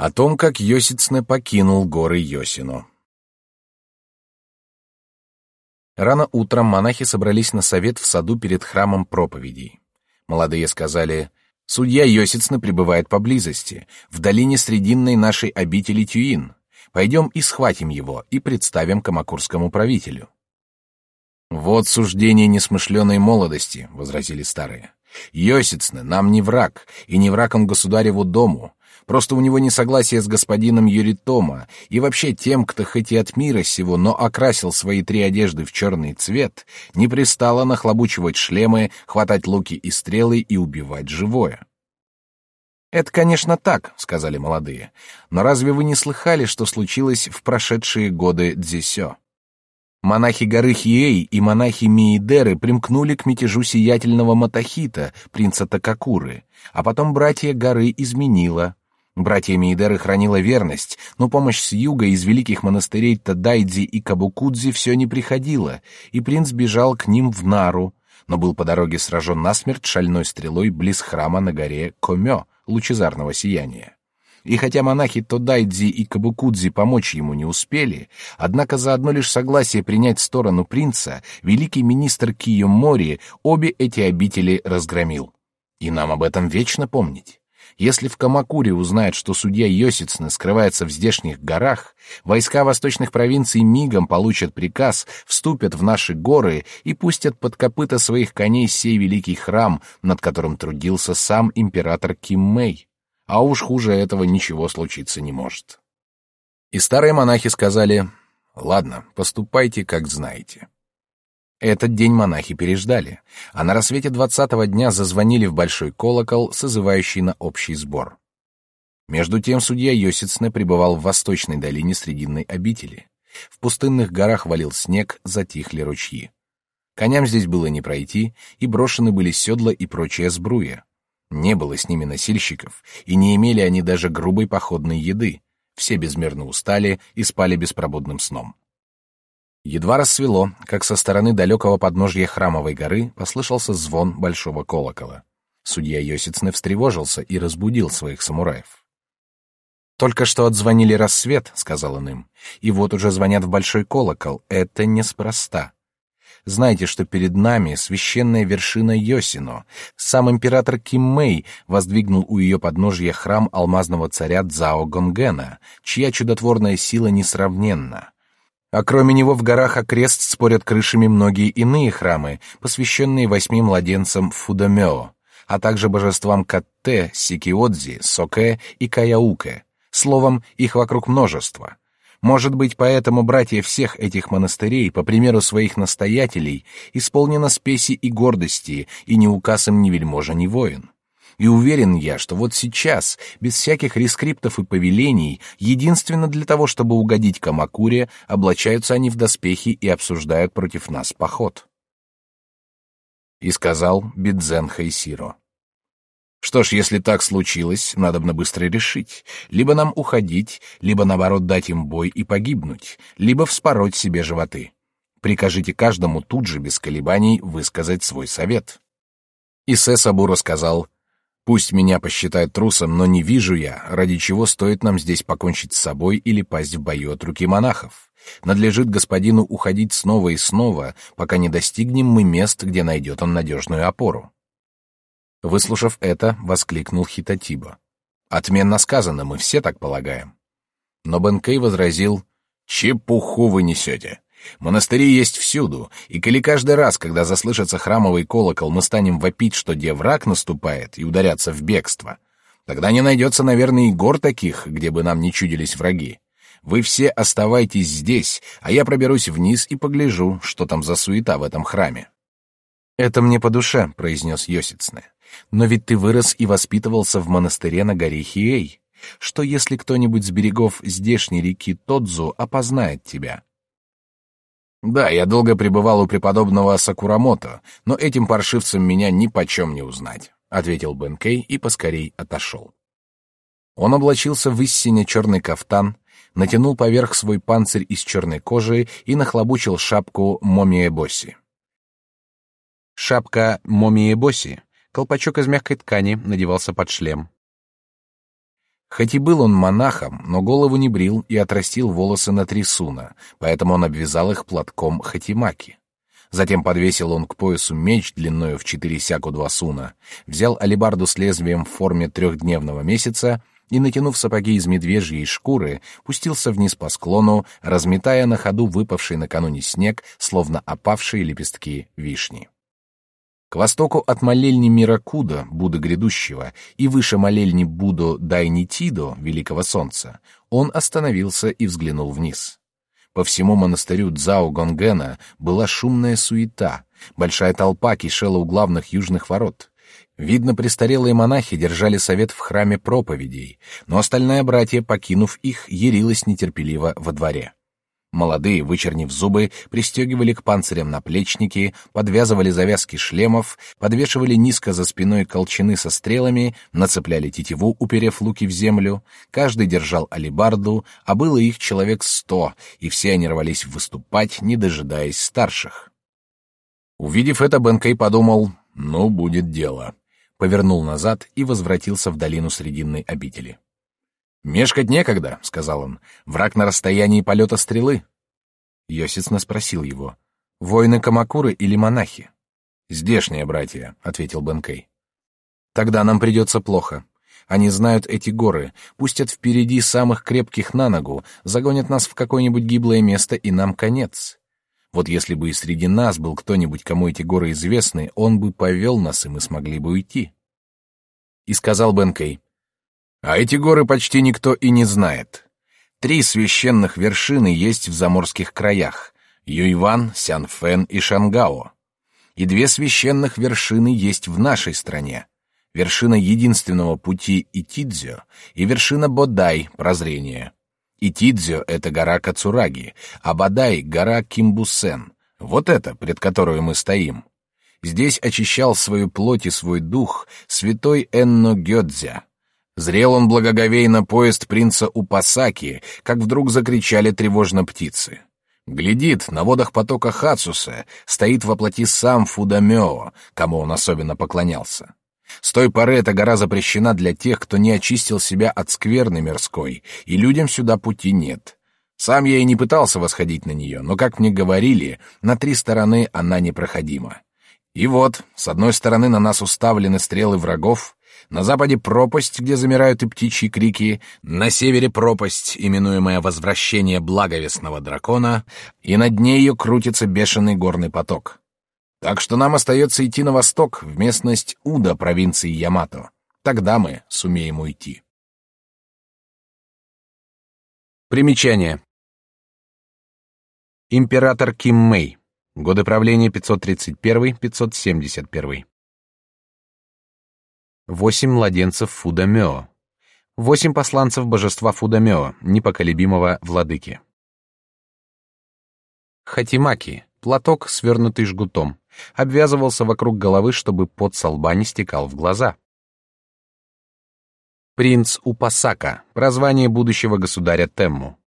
О том, как Йосицне покинул горы Йосино. Рано утром монахи собрались на совет в саду перед храмом проповедей. Молодые сказали, «Судья Йосицне пребывает поблизости, в долине срединной нашей обители Тюин. Пойдем и схватим его и представим камакурскому правителю». «Вот суждение несмышленой молодости», — возразили старые. «Йосицне нам не враг, и не враг он государеву дому. Просто у него несогласие с господином Юритома, и вообще тем, кто хоть и от мира сего, но окрасил свои три одежды в черный цвет, не пристало нахлобучивать шлемы, хватать луки и стрелы и убивать живое». «Это, конечно, так», — сказали молодые. «Но разве вы не слыхали, что случилось в прошедшие годы Дзисё?» Монахи горы Хиэй и монахи Миидеры примкнули к мятежу сиятельного Матахита, принца Такакуры, а потом братья горы изменила. Братья Миидеры хранила верность, но помощь с юга из великих монастырей Тадайдзи и Кабукудзи все не приходила, и принц бежал к ним в Нару, но был по дороге сражен насмерть шальной стрелой близ храма на горе Комё, лучезарного сияния. И хотя монахи Тодайдзи и Кабукудзи помочь ему не успели, однако за одно лишь согласие принять сторону принца, великий министр Киомори обе эти обители разгромил. И нам об этом вечно помнить. Если в Камакуре узнают, что судья Йосицны скрывается в здешних горах, войска восточных провинций мигом получат приказ, вступят в наши горы и пустят под копыта своих коней сей великий храм, над которым трудился сам император Киммей а уж хуже этого ничего случиться не может. И старые монахи сказали, «Ладно, поступайте, как знаете». Этот день монахи переждали, а на рассвете двадцатого дня зазвонили в большой колокол, созывающий на общий сбор. Между тем судья Йосицне пребывал в восточной долине Срединной обители. В пустынных горах валил снег, затихли ручьи. Коням здесь было не пройти, и брошены были седла и прочая сбруя. Не было с ними носильщиков, и не имели они даже грубой походной еды. Все безмерно устали и спали беспробудным сном. Едва рассвело, как со стороны далекого подножья храмовой горы послышался звон большого колокола. Судья Йосицны встревожился и разбудил своих самураев. «Только что отзвонили рассвет», — сказал он им, — «и вот уже звонят в большой колокол. Это неспроста. Знайте, что перед нами священная вершина Йосино. Сам император Киммей воздвигнул у ее подножья храм алмазного царя Цао Гонгена, чья чудотворная сила несравненна. А кроме него в горах окрест спорят крышами многие иные храмы, посвященные восьми младенцам Фудомео, а также божествам Катте, Сикиодзи, Соке и Каяуке. Словом, их вокруг множество. Может быть, поэтому братья всех этих монастырей, по примеру своих настоятелей, исполнено спеси и гордости, и не указ им ни вельможа, ни воин. И уверен я, что вот сейчас, без всяких рескриптов и повелений, единственно для того, чтобы угодить Камакуре, облачаются они в доспехи и обсуждают против нас поход. И сказал Бидзен Хайсиро. Что ж, если так случилось, надо бы быстро решить. Либо нам уходить, либо, наоборот, дать им бой и погибнуть, либо вспороть себе животы. Прикажите каждому тут же, без колебаний, высказать свой совет. Исе Сабура сказал, «Пусть меня посчитают трусом, но не вижу я, ради чего стоит нам здесь покончить с собой или пасть в бою от руки монахов. Надлежит господину уходить снова и снова, пока не достигнем мы мест, где найдет он надежную опору. Выслушав это, воскликнул Хитатиба. Отменно сказано, мы все так полагаем. Но Бенкей возразил, «Чепуху вы несете. Монастыри есть всюду, и коли каждый раз, когда заслышится храмовый колокол, мы станем вопить, что где враг наступает, и ударяться в бегство, тогда не найдется, наверное, и гор таких, где бы нам не чудились враги. Вы все оставайтесь здесь, а я проберусь вниз и погляжу, что там за суета в этом храме». «Это мне по душе», — произнес Йосицне. Но ведь ты вырос и воспитывался в монастыре на горе Хиэй. Что если кто-нибудь с берегов здешней реки Тодзу опознает тебя? Да, я долго пребывал у преподобного Сакурамото, но этим паршивцам меня ни почем не узнать, ответил Бенкей и поскорей отошел. Он облачился в истине черный кафтан, натянул поверх свой панцирь из черной кожи и нахлобучил шапку момиэбоси. Шапка момиэбоси Колпачок из мягкой ткани надевался под шлем. Хоть и был он монахом, но голову не брил и отрастил волосы на три суна, поэтому он обвязал их платком хатимаки. Затем подвесил он к поясу меч длиною в четыре сяку два суна, взял алебарду с лезвием в форме трехдневного месяца и, натянув сапоги из медвежьей шкуры, пустился вниз по склону, разметая на ходу выпавший накануне снег, словно опавшие лепестки вишни. К востоку от молельни Миракуда, Будды грядущего, и выше молельни Будо Дайнитидо, Великого Солнца, он остановился и взглянул вниз. По всему монастырю Цзао Гонгена была шумная суета, большая толпа кишела у главных южных ворот. Видно, престарелые монахи держали совет в храме проповедей, но остальная братья, покинув их, ярилась нетерпеливо во дворе. Молодые, вычернив зубы, пристегивали к панцирям наплечники, подвязывали завязки шлемов, подвешивали низко за спиной колчаны со стрелами, нацепляли тетиву, уперев луки в землю. Каждый держал алебарду, а было их человек сто, и все они рвались выступать, не дожидаясь старших. Увидев это, Бенкей подумал, ну, будет дело. Повернул назад и возвратился в долину Срединной обители. «Мешкать некогда», — сказал он. «Враг на расстоянии полета стрелы». Йосицна спросил его. «Воины Камакуры или монахи?» «Здешние братья», — ответил Бенкей. «Тогда нам придется плохо. Они знают эти горы, пустят впереди самых крепких на ногу, загонят нас в какое-нибудь гиблое место, и нам конец. Вот если бы и среди нас был кто-нибудь, кому эти горы известны, он бы повел нас, и мы смогли бы уйти». И сказал Бенкей, а эти горы почти никто и не знает. Три священных вершины есть в заморских краях — Юйван, Сянфэн и Шангао. И две священных вершины есть в нашей стране. Вершина единственного пути Итидзё и вершина Бодай, прозрение. Итидзё — это гора Кацураги, а Бодай — гора Кимбусен. Вот это, пред которой мы стоим. Здесь очищал свою плоть и свой дух святой Энно Гёдзя — Зрел он благоговейно поезд принца Упасаки, как вдруг закричали тревожно птицы. Глядит, на водах потока Хацуса стоит во плоти сам Фудамео, кому он особенно поклонялся. С той поры эта гора запрещена для тех, кто не очистил себя от скверны мирской, и людям сюда пути нет. Сам я и не пытался восходить на нее, но, как мне говорили, на три стороны она непроходима. И вот, с одной стороны на нас уставлены стрелы врагов, на западе пропасть, где замирают и птичьи крики, на севере пропасть, именуемая возвращение благовестного дракона, и на дне ее крутится бешеный горный поток. Так что нам остается идти на восток, в местность Уда провинции Ямато. Тогда мы сумеем уйти. Примечание. Император Ким Мэй. Годы правления 531-571 восемь младенцев Фудамео, восемь посланцев божества Фудамео, непоколебимого владыки. Хатимаки, платок, свернутый жгутом, обвязывался вокруг головы, чтобы пот со лба не стекал в глаза. Принц Упасака, прозвание будущего государя Темму.